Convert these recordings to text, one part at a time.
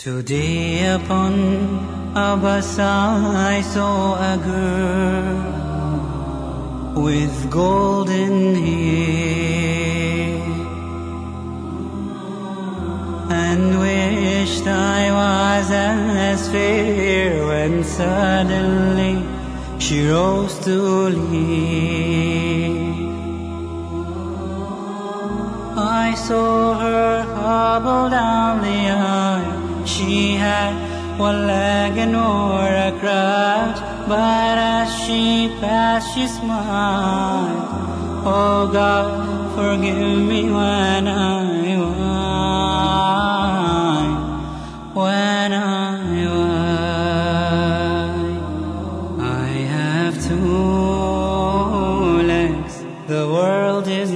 Today upon a bus I saw a girl with golden hair and wished I was as fair when suddenly she rose to leave. I saw her hobble down the aisle she had one leg and wore a crutch, but as she passed, she smiled. Oh God, forgive me when I whine, when I whine. I have two legs, the world is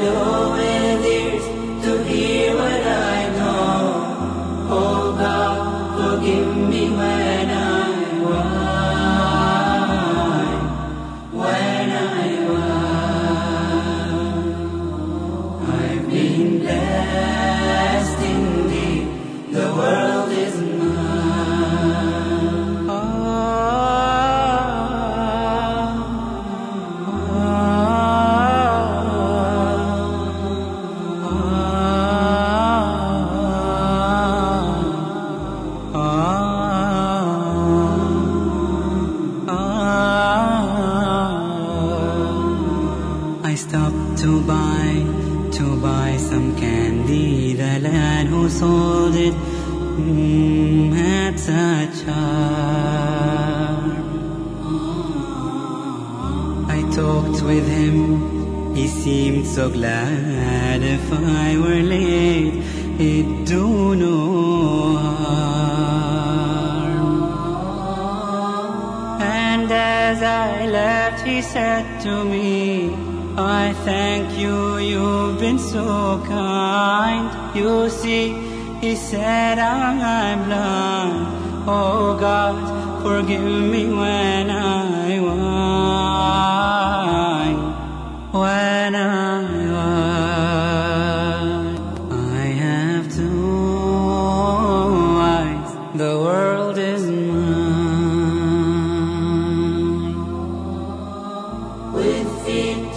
sunsets glow, it had such charm. I talked with him, he seemed so glad. If I were late, it'd do no harm. And as I left, he said to me, I thank you, you've been so kind. You see, he said, I'm blind. Oh God, forgive me when I whine. When I whine, I have two eyes, the world is mine. With feet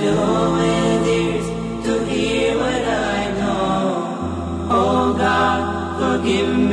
with ears to hear what I know. Oh God, forgive me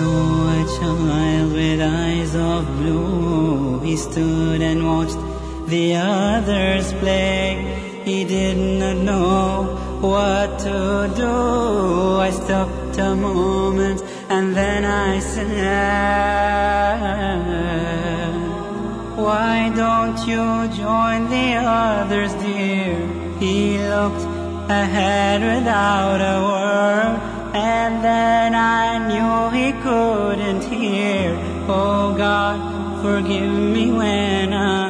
saw a child with eyes of blue. He stood and watched the others play. He did not know what to do. I stopped a moment and then I said, Why don't you join the others, dear? He looked ahead without a word. And then I knew he couldn't hear. Oh God, forgive me when I